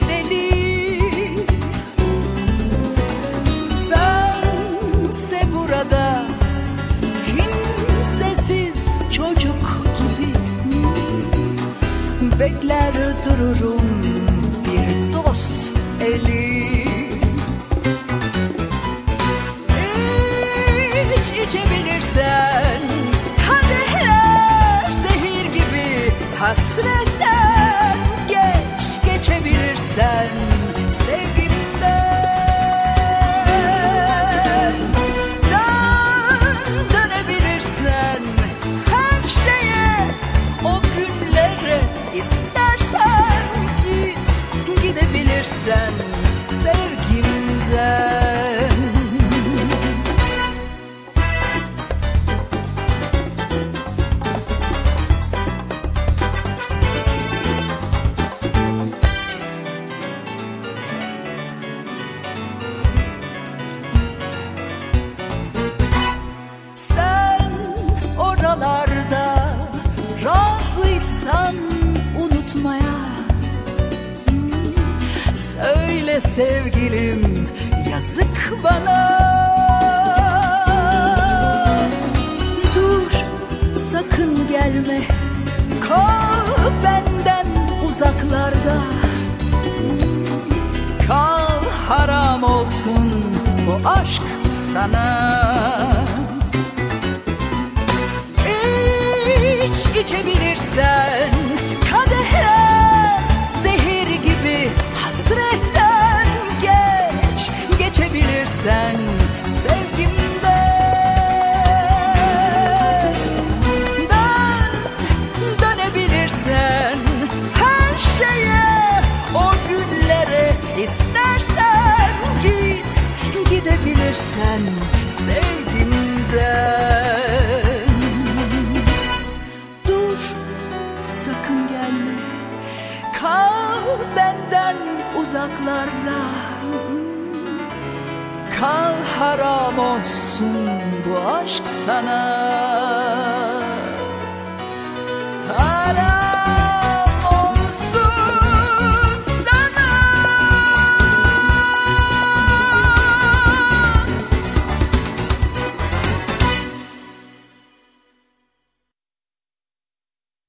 deli. Bense burada kimsesiz çocuk gibi Bekler dururum bir dost eli sevgilim yazık bana. Dur sakın gelme. Kal benden uzaklarda. Kal haram olsun bu aşk sana gidebilirsen sevgimden Dur sakın gelme. Kal benden uzaklarda. Kal haram olsun bu aşk sana